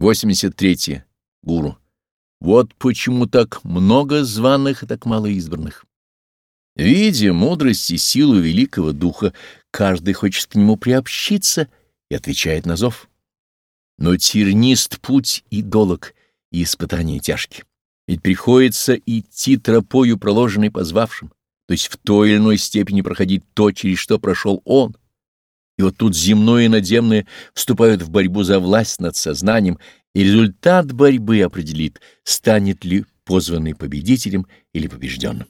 83. Гуру. Вот почему так много званых и так мало избранных. Видя мудрость и силу великого духа, каждый хочет к нему приобщиться и отвечает на зов. Но тернист путь и долог, и испытания тяжкие. Ведь приходится идти тропою, проложенной позвавшим, то есть в той или иной степени проходить то, через что прошел он. И вот тут земное и надземное вступают в борьбу за власть над сознанием, и результат борьбы определит, станет ли позванный победителем или побежденным.